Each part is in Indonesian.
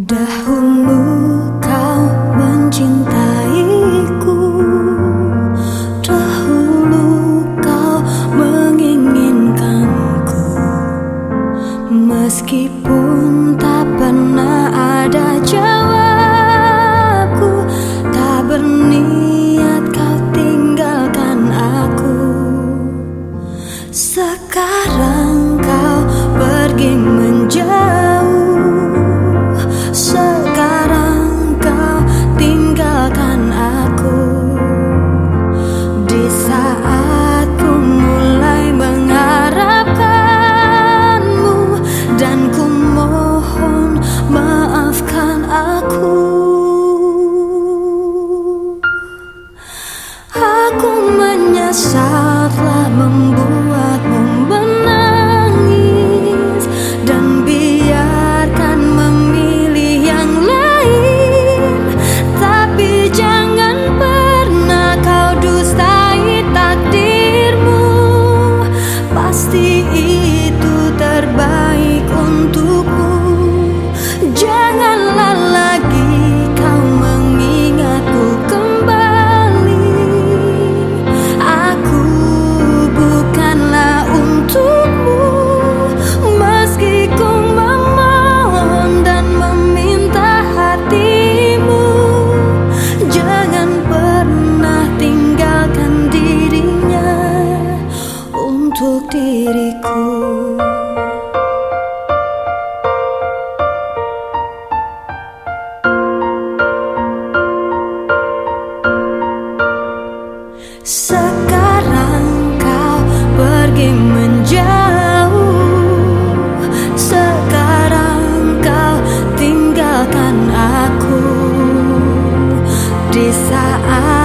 Dahulu kau mencintaiku. Dahulu kau menginginkanku. Meskipun tak pernah ada jawabku Tak berniat kau tinggalkan aku. Sekarang kau pergi menjauh. Saatlah membuatmu menangis dan biarkan memilih yang lain. Tapi jangan pernah kau dustai takdirmu. Pasti itu terbaik. Sekarang kau pergi menjauh. Sekarang kau tinggalkan aku. Di saat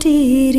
tea.